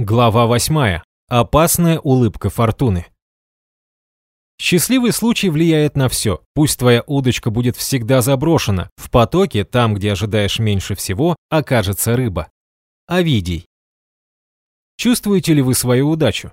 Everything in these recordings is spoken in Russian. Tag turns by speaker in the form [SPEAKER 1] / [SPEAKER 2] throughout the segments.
[SPEAKER 1] Глава 8. Опасная улыбка фортуны. Счастливый случай влияет на все. Пусть твоя удочка будет всегда заброшена. В потоке, там, где ожидаешь меньше всего, окажется рыба. Овидий. Чувствуете ли вы свою удачу?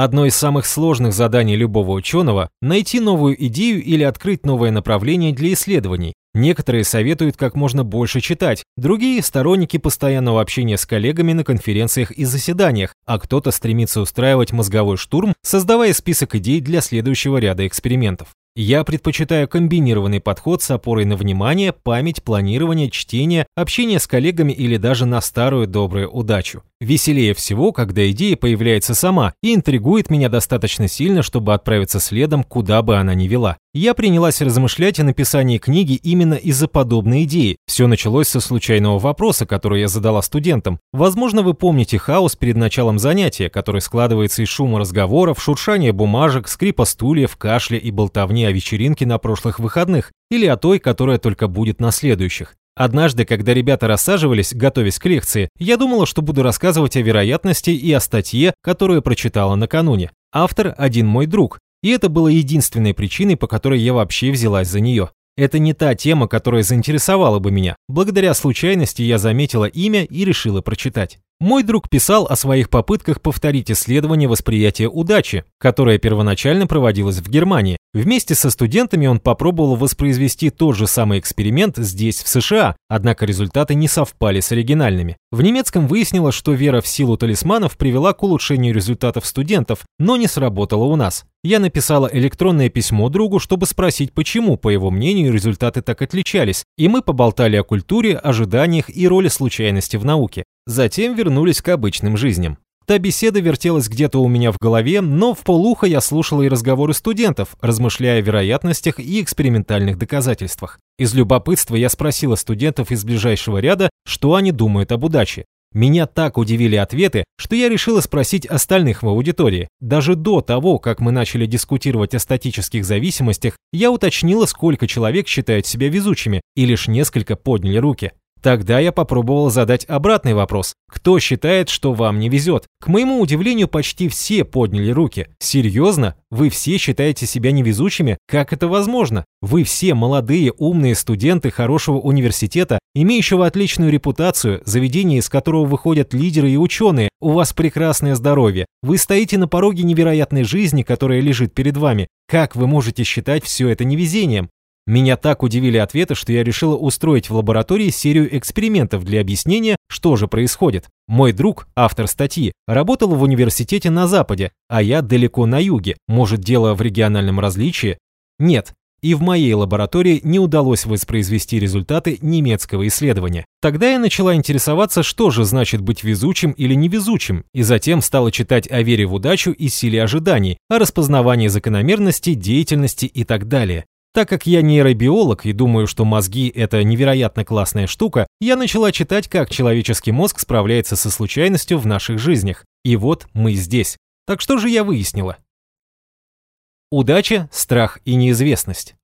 [SPEAKER 1] Одно из самых сложных заданий любого ученого – найти новую идею или открыть новое направление для исследований. Некоторые советуют как можно больше читать, другие – сторонники постоянного общения с коллегами на конференциях и заседаниях, а кто-то стремится устраивать мозговой штурм, создавая список идей для следующего ряда экспериментов. Я предпочитаю комбинированный подход с опорой на внимание, память, планирование, чтение, общение с коллегами или даже на старую добрую удачу. Веселее всего, когда идея появляется сама и интригует меня достаточно сильно, чтобы отправиться следом, куда бы она ни вела. Я принялась размышлять о написании книги именно из-за подобной идеи. Все началось со случайного вопроса, который я задала студентам. Возможно, вы помните хаос перед началом занятия, который складывается из шума разговоров, шуршания бумажек, скрипа стульев, кашля и болтовни о вечеринке на прошлых выходных или о той, которая только будет на следующих. Однажды, когда ребята рассаживались, готовясь к лекции, я думала, что буду рассказывать о вероятности и о статье, которую прочитала накануне. Автор – один мой друг, и это было единственной причиной, по которой я вообще взялась за нее. Это не та тема, которая заинтересовала бы меня. Благодаря случайности я заметила имя и решила прочитать. Мой друг писал о своих попытках повторить исследование восприятия удачи, которое первоначально проводилось в Германии. Вместе со студентами он попробовал воспроизвести тот же самый эксперимент здесь, в США, однако результаты не совпали с оригинальными. В немецком выяснилось, что вера в силу талисманов привела к улучшению результатов студентов, но не сработала у нас. Я написала электронное письмо другу, чтобы спросить, почему, по его мнению, результаты так отличались, и мы поболтали о культуре, ожиданиях и роли случайности в науке. Затем вернулись к обычным жизням. Та беседа вертелась где-то у меня в голове, но в полухо я слушала и разговоры студентов, размышляя о вероятностях и экспериментальных доказательствах. Из любопытства я спросила студентов из ближайшего ряда, что они думают об удаче. Меня так удивили ответы, что я решила спросить остальных в аудитории. Даже до того, как мы начали дискутировать о статических зависимостях, я уточнила, сколько человек считают себя везучими, и лишь несколько подняли руки. Тогда я попробовал задать обратный вопрос. Кто считает, что вам не везет? К моему удивлению, почти все подняли руки. Серьезно? Вы все считаете себя невезучими? Как это возможно? Вы все молодые, умные студенты хорошего университета, имеющего отличную репутацию, заведение из которого выходят лидеры и ученые. У вас прекрасное здоровье. Вы стоите на пороге невероятной жизни, которая лежит перед вами. Как вы можете считать все это невезением? Меня так удивили ответы, что я решила устроить в лаборатории серию экспериментов для объяснения, что же происходит. Мой друг, автор статьи, работал в университете на Западе, а я далеко на юге. Может, дело в региональном различии? Нет. И в моей лаборатории не удалось воспроизвести результаты немецкого исследования. Тогда я начала интересоваться, что же значит быть везучим или невезучим, и затем стала читать о вере в удачу и силе ожиданий, о распознавании закономерностей, деятельности и так далее. Так как я нейробиолог и думаю, что мозги – это невероятно классная штука, я начала читать, как человеческий мозг справляется со случайностью в наших жизнях. И вот мы здесь. Так что же я выяснила? Удача, страх и неизвестность.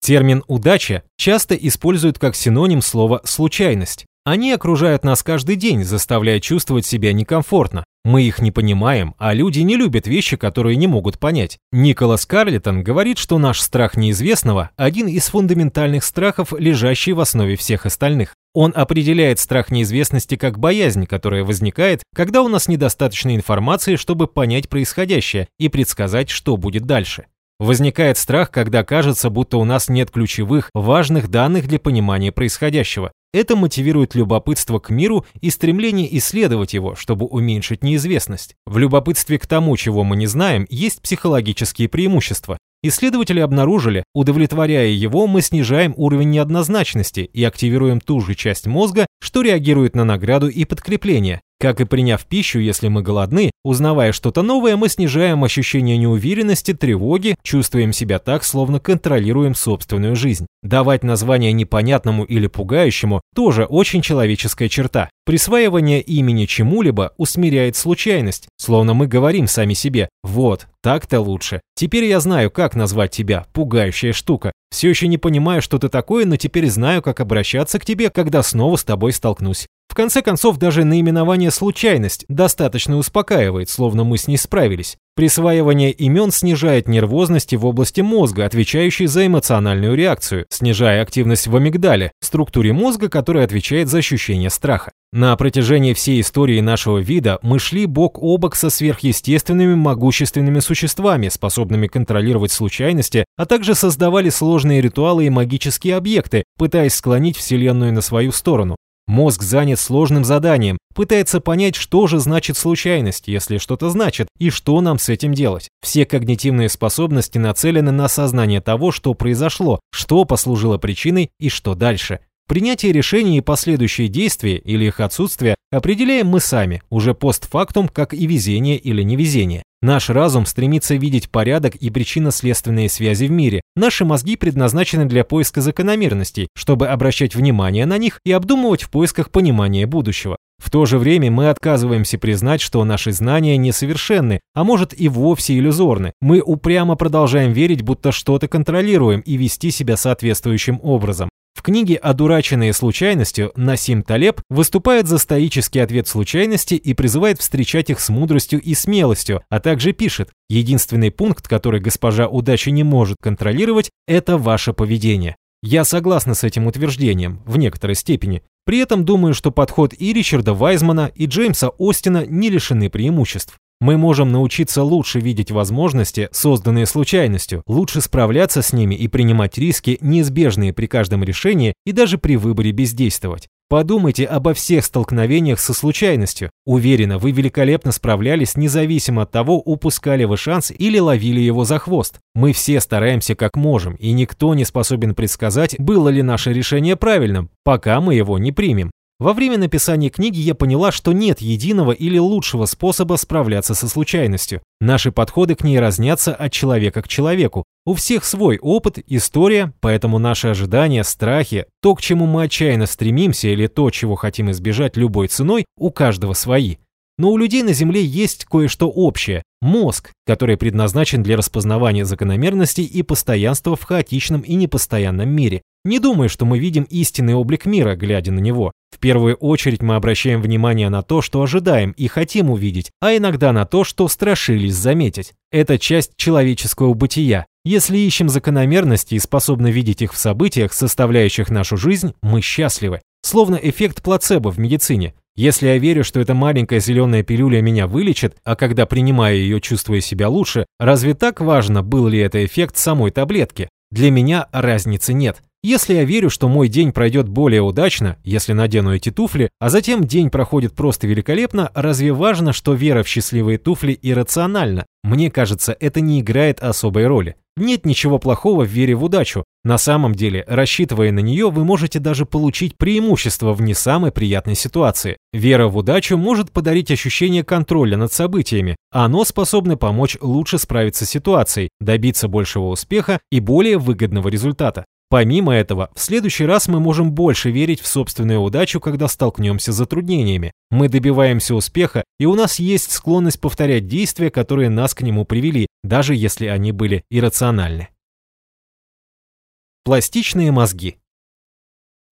[SPEAKER 1] Термин «удача» часто используют как синоним слова «случайность». Они окружают нас каждый день, заставляя чувствовать себя некомфортно. Мы их не понимаем, а люди не любят вещи, которые не могут понять. Николас Карлитон говорит, что наш страх неизвестного – один из фундаментальных страхов, лежащий в основе всех остальных. Он определяет страх неизвестности как боязнь, которая возникает, когда у нас недостаточно информации, чтобы понять происходящее и предсказать, что будет дальше. Возникает страх, когда кажется, будто у нас нет ключевых, важных данных для понимания происходящего. Это мотивирует любопытство к миру и стремление исследовать его, чтобы уменьшить неизвестность. В любопытстве к тому, чего мы не знаем, есть психологические преимущества. Исследователи обнаружили, удовлетворяя его, мы снижаем уровень неоднозначности и активируем ту же часть мозга, что реагирует на награду и подкрепление. Как и приняв пищу, если мы голодны, узнавая что-то новое, мы снижаем ощущение неуверенности, тревоги, чувствуем себя так, словно контролируем собственную жизнь. Давать название непонятному или пугающему тоже очень человеческая черта. Присваивание имени чему-либо усмиряет случайность, словно мы говорим сами себе «Вот, так-то лучше. Теперь я знаю, как назвать тебя, пугающая штука. Все еще не понимаю, что ты такое, но теперь знаю, как обращаться к тебе, когда снова с тобой столкнусь конце концов, даже наименование «случайность» достаточно успокаивает, словно мы с ней справились. Присваивание имен снижает нервозности в области мозга, отвечающей за эмоциональную реакцию, снижая активность в амигдале, структуре мозга, которая отвечает за ощущение страха. На протяжении всей истории нашего вида мы шли бок о бок со сверхъестественными могущественными существами, способными контролировать случайности, а также создавали сложные ритуалы и магические объекты, пытаясь склонить Вселенную на свою сторону. Мозг занят сложным заданием, пытается понять, что же значит случайность, если что-то значит, и что нам с этим делать. Все когнитивные способности нацелены на осознание того, что произошло, что послужило причиной и что дальше. Принятие решений и последующие действия или их отсутствие определяем мы сами, уже постфактум, как и везение или невезение. Наш разум стремится видеть порядок и причинно-следственные связи в мире. Наши мозги предназначены для поиска закономерностей, чтобы обращать внимание на них и обдумывать в поисках понимания будущего. В то же время мы отказываемся признать, что наши знания несовершенны, а может и вовсе иллюзорны. Мы упрямо продолжаем верить, будто что-то контролируем и вести себя соответствующим образом. В книге «Одураченные случайностью» Насим Талеб выступает за стоический ответ случайности и призывает встречать их с мудростью и смелостью, а также пишет «Единственный пункт, который госпожа удачи не может контролировать, это ваше поведение». Я согласна с этим утверждением, в некоторой степени. При этом думаю, что подход и Ричарда Вайзмана, и Джеймса Остина не лишены преимуществ. Мы можем научиться лучше видеть возможности, созданные случайностью, лучше справляться с ними и принимать риски, неизбежные при каждом решении и даже при выборе бездействовать. Подумайте обо всех столкновениях со случайностью. Уверена, вы великолепно справлялись, независимо от того, упускали вы шанс или ловили его за хвост. Мы все стараемся как можем, и никто не способен предсказать, было ли наше решение правильным, пока мы его не примем. Во время написания книги я поняла, что нет единого или лучшего способа справляться со случайностью. Наши подходы к ней разнятся от человека к человеку. У всех свой опыт, история, поэтому наши ожидания, страхи, то, к чему мы отчаянно стремимся или то, чего хотим избежать любой ценой, у каждого свои. Но у людей на Земле есть кое-что общее – мозг, который предназначен для распознавания закономерностей и постоянства в хаотичном и непостоянном мире. Не думаю, что мы видим истинный облик мира, глядя на него. В первую очередь мы обращаем внимание на то, что ожидаем и хотим увидеть, а иногда на то, что страшились заметить. Это часть человеческого бытия. Если ищем закономерности и способны видеть их в событиях, составляющих нашу жизнь, мы счастливы. Словно эффект плацебо в медицине. Если я верю, что эта маленькая зеленая пилюля меня вылечит, а когда принимаю ее, чувствую себя лучше, разве так важно, был ли это эффект самой таблетки? Для меня разницы нет. Если я верю, что мой день пройдет более удачно, если надену эти туфли, а затем день проходит просто великолепно, разве важно, что вера в счастливые туфли иррациональна? Мне кажется, это не играет особой роли. Нет ничего плохого в вере в удачу. На самом деле, рассчитывая на нее, вы можете даже получить преимущество в не самой приятной ситуации. Вера в удачу может подарить ощущение контроля над событиями, оно способно помочь лучше справиться с ситуацией, добиться большего успеха и более выгодного результата. Помимо этого, в следующий раз мы можем больше верить в собственную удачу, когда столкнемся с затруднениями. Мы добиваемся успеха, и у нас есть склонность повторять действия, которые нас к нему привели, даже если они были иррациональны. Пластичные мозги.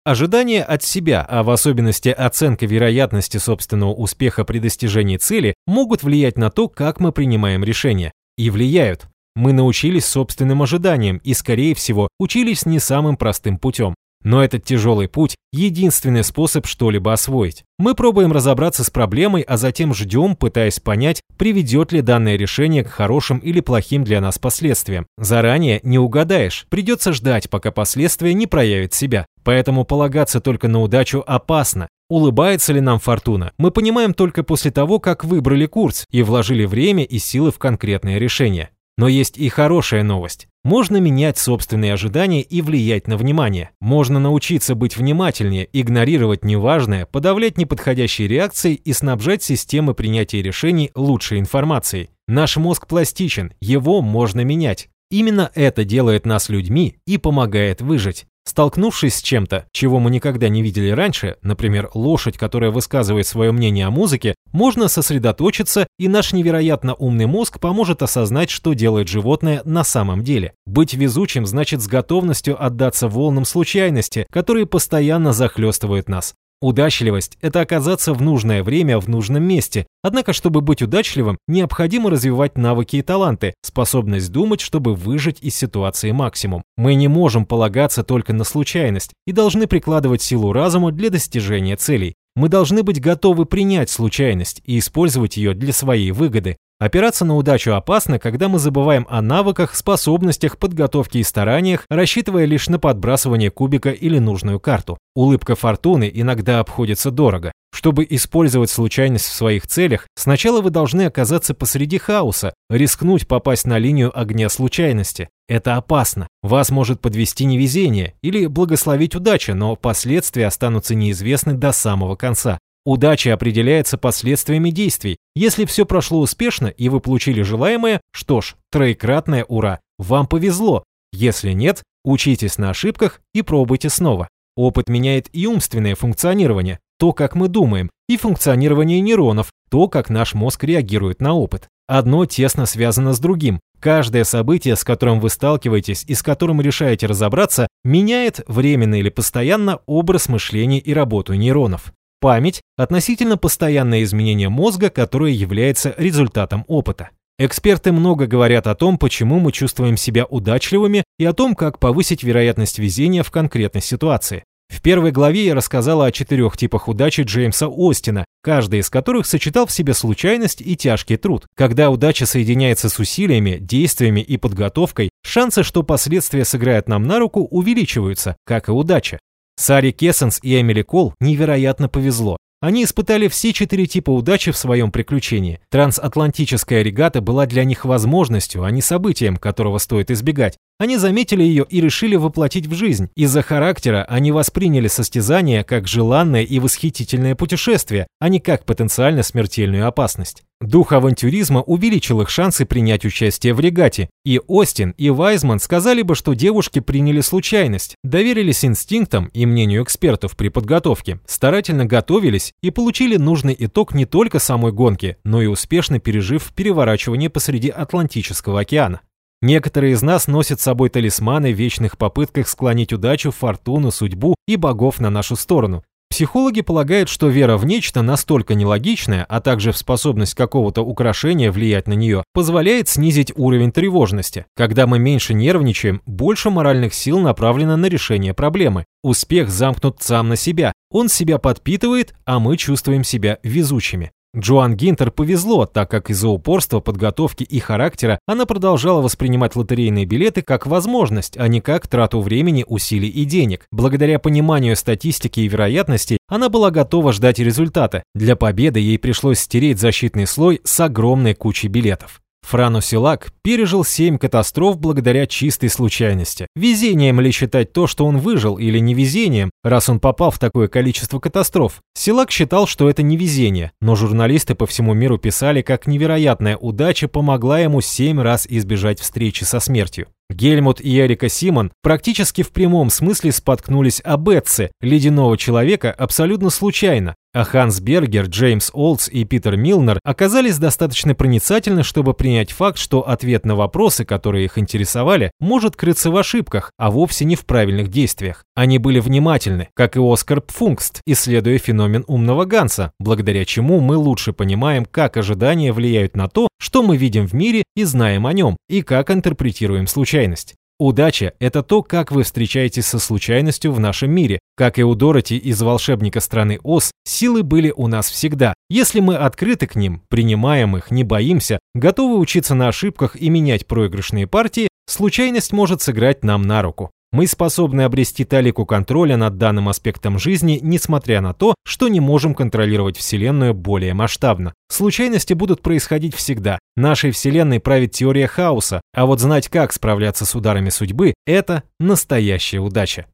[SPEAKER 1] Ожидания от себя, а в особенности оценка вероятности собственного успеха при достижении цели, могут влиять на то, как мы принимаем решения. И влияют. Мы научились собственным ожиданиям и, скорее всего, учились не самым простым путем. Но этот тяжелый путь – единственный способ что-либо освоить. Мы пробуем разобраться с проблемой, а затем ждем, пытаясь понять, приведет ли данное решение к хорошим или плохим для нас последствиям. Заранее не угадаешь, придется ждать, пока последствия не проявят себя. Поэтому полагаться только на удачу опасно. Улыбается ли нам фортуна, мы понимаем только после того, как выбрали курс и вложили время и силы в конкретное решение. Но есть и хорошая новость. Можно менять собственные ожидания и влиять на внимание. Можно научиться быть внимательнее, игнорировать неважное, подавлять неподходящие реакции и снабжать системы принятия решений лучшей информацией. Наш мозг пластичен, его можно менять. Именно это делает нас людьми и помогает выжить. Столкнувшись с чем-то, чего мы никогда не видели раньше, например, лошадь, которая высказывает свое мнение о музыке, можно сосредоточиться, и наш невероятно умный мозг поможет осознать, что делает животное на самом деле. Быть везучим значит с готовностью отдаться волнам случайности, которые постоянно захлестывают нас. Удачливость – это оказаться в нужное время в нужном месте. Однако, чтобы быть удачливым, необходимо развивать навыки и таланты, способность думать, чтобы выжить из ситуации максимум. Мы не можем полагаться только на случайность и должны прикладывать силу разума для достижения целей. Мы должны быть готовы принять случайность и использовать ее для своей выгоды. Опираться на удачу опасно, когда мы забываем о навыках, способностях, подготовке и стараниях, рассчитывая лишь на подбрасывание кубика или нужную карту. Улыбка фортуны иногда обходится дорого. Чтобы использовать случайность в своих целях, сначала вы должны оказаться посреди хаоса, рискнуть попасть на линию огня случайности. Это опасно. Вас может подвести невезение или благословить удача, но последствия останутся неизвестны до самого конца. Удача определяется последствиями действий. Если все прошло успешно и вы получили желаемое, что ж, троекратное ура, вам повезло. Если нет, учитесь на ошибках и пробуйте снова. Опыт меняет и умственное функционирование, то, как мы думаем, и функционирование нейронов, то, как наш мозг реагирует на опыт. Одно тесно связано с другим. Каждое событие, с которым вы сталкиваетесь и с которым решаете разобраться, меняет временно или постоянно образ мышления и работу нейронов. Память – относительно постоянное изменение мозга, которое является результатом опыта. Эксперты много говорят о том, почему мы чувствуем себя удачливыми и о том, как повысить вероятность везения в конкретной ситуации. В первой главе я рассказала о четырех типах удачи Джеймса Остина, каждый из которых сочетал в себе случайность и тяжкий труд. Когда удача соединяется с усилиями, действиями и подготовкой, шансы, что последствия сыграют нам на руку, увеличиваются, как и удача. Саре Кессенс и Эмили Кол невероятно повезло. Они испытали все четыре типа удачи в своем приключении. Трансатлантическая регата была для них возможностью, а не событием, которого стоит избегать. Они заметили ее и решили воплотить в жизнь. Из-за характера они восприняли состязание как желанное и восхитительное путешествие, а не как потенциально смертельную опасность. Дух авантюризма увеличил их шансы принять участие в регате, и Остин, и Вайзман сказали бы, что девушки приняли случайность, доверились инстинктам и мнению экспертов при подготовке, старательно готовились и получили нужный итог не только самой гонки, но и успешно пережив переворачивание посреди Атлантического океана. Некоторые из нас носят с собой талисманы в вечных попытках склонить удачу, фортуну, судьбу и богов на нашу сторону. Психологи полагают, что вера в нечто настолько нелогичная, а также в способность какого-то украшения влиять на нее, позволяет снизить уровень тревожности. Когда мы меньше нервничаем, больше моральных сил направлено на решение проблемы. Успех замкнут сам на себя. Он себя подпитывает, а мы чувствуем себя везучими. Джоан Гинтер повезло, так как из-за упорства, подготовки и характера она продолжала воспринимать лотерейные билеты как возможность, а не как трату времени, усилий и денег. Благодаря пониманию статистики и вероятностей, она была готова ждать результата. Для победы ей пришлось стереть защитный слой с огромной кучей билетов. Франусилак пережил семь катастроф благодаря чистой случайности. Везением ли считать то, что он выжил, или невезением, раз он попал в такое количество катастроф? Силак считал, что это не везение, но журналисты по всему миру писали, как невероятная удача помогла ему семь раз избежать встречи со смертью. Гельмут и Эрика Симон практически в прямом смысле споткнулись об Этце, ледяного человека, абсолютно случайно, а Ханс Бергер, Джеймс Олдс и Питер Милнер оказались достаточно проницательны, чтобы принять факт, что ответ на вопросы, которые их интересовали, может крыться в ошибках, а вовсе не в правильных действиях. Они были внимательны, как и Оскар Пфунгст, исследуя феномен умного Ганса, благодаря чему мы лучше понимаем, как ожидания влияют на то, что мы видим в мире и знаем о нем, и как интерпретируем случайность. Удача – это то, как вы встречаетесь со случайностью в нашем мире. Как и у Дороти из «Волшебника страны Оз», силы были у нас всегда. Если мы открыты к ним, принимаем их, не боимся, готовы учиться на ошибках и менять проигрышные партии, случайность может сыграть нам на руку. Мы способны обрести талику контроля над данным аспектом жизни, несмотря на то, что не можем контролировать Вселенную более масштабно. Случайности будут происходить всегда. Нашей Вселенной правит теория хаоса, а вот знать, как справляться с ударами судьбы – это настоящая удача.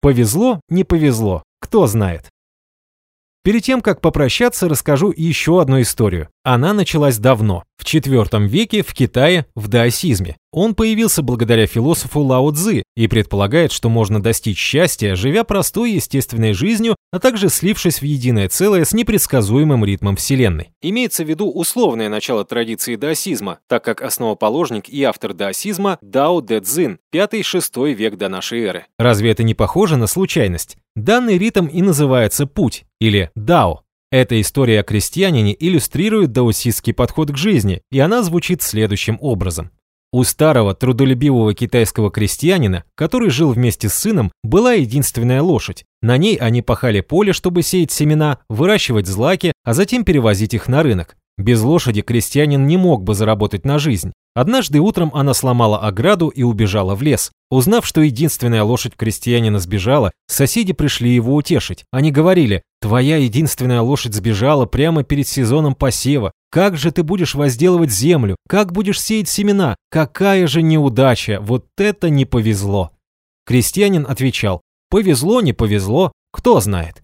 [SPEAKER 1] Повезло, не повезло, кто знает. Перед тем, как попрощаться, расскажу еще одну историю. Она началась давно, в IV веке в Китае в даосизме. Он появился благодаря философу Лао Цзы и предполагает, что можно достичь счастья, живя простой естественной жизнью, а также слившись в единое целое с непредсказуемым ритмом Вселенной. Имеется в виду условное начало традиции даосизма, так как основоположник и автор даосизма Дао Дэ Цзин, 5-6 век до нашей эры. Разве это не похоже на случайность? Данный ритм и называется путь, или дао. Эта история о крестьянине иллюстрирует даосистский подход к жизни, и она звучит следующим образом. У старого трудолюбивого китайского крестьянина, который жил вместе с сыном, была единственная лошадь. На ней они пахали поле, чтобы сеять семена, выращивать злаки, а затем перевозить их на рынок. Без лошади крестьянин не мог бы заработать на жизнь. Однажды утром она сломала ограду и убежала в лес. Узнав, что единственная лошадь крестьянина сбежала, соседи пришли его утешить. Они говорили, «Твоя единственная лошадь сбежала прямо перед сезоном посева. Как же ты будешь возделывать землю? Как будешь сеять семена? Какая же неудача! Вот это не повезло!» Крестьянин отвечал, «Повезло, не повезло, кто знает».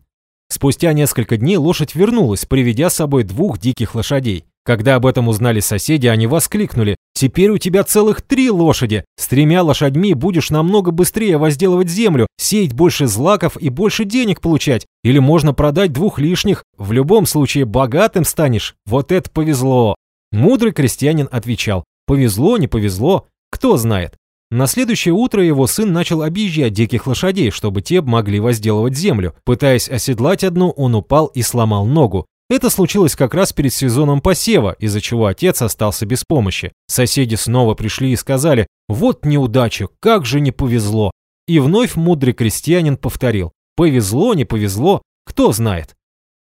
[SPEAKER 1] Спустя несколько дней лошадь вернулась, приведя с собой двух диких лошадей. Когда об этом узнали соседи, они воскликнули «Теперь у тебя целых три лошади! С тремя лошадьми будешь намного быстрее возделывать землю, сеять больше злаков и больше денег получать. Или можно продать двух лишних, в любом случае богатым станешь. Вот это повезло!» Мудрый крестьянин отвечал «Повезло, не повезло, кто знает». На следующее утро его сын начал объезжать диких лошадей, чтобы те могли возделывать землю. Пытаясь оседлать одну, он упал и сломал ногу. Это случилось как раз перед сезоном посева, из-за чего отец остался без помощи. Соседи снова пришли и сказали «Вот неудача, как же не повезло!» И вновь мудрый крестьянин повторил «Повезло, не повезло, кто знает».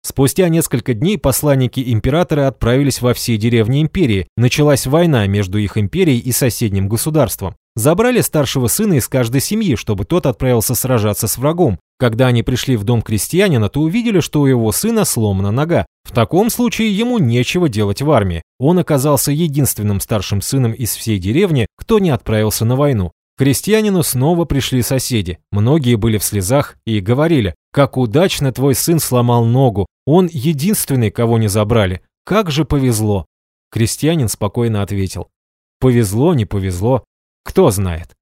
[SPEAKER 1] Спустя несколько дней посланники императора отправились во все деревни империи. Началась война между их империей и соседним государством. Забрали старшего сына из каждой семьи, чтобы тот отправился сражаться с врагом. Когда они пришли в дом крестьянина, то увидели, что у его сына сломана нога. В таком случае ему нечего делать в армии. Он оказался единственным старшим сыном из всей деревни, кто не отправился на войну. К крестьянину снова пришли соседи. Многие были в слезах и говорили, как удачно твой сын сломал ногу. Он единственный, кого не забрали. Как же повезло. Крестьянин спокойно ответил. Повезло, не повезло. Кто знает?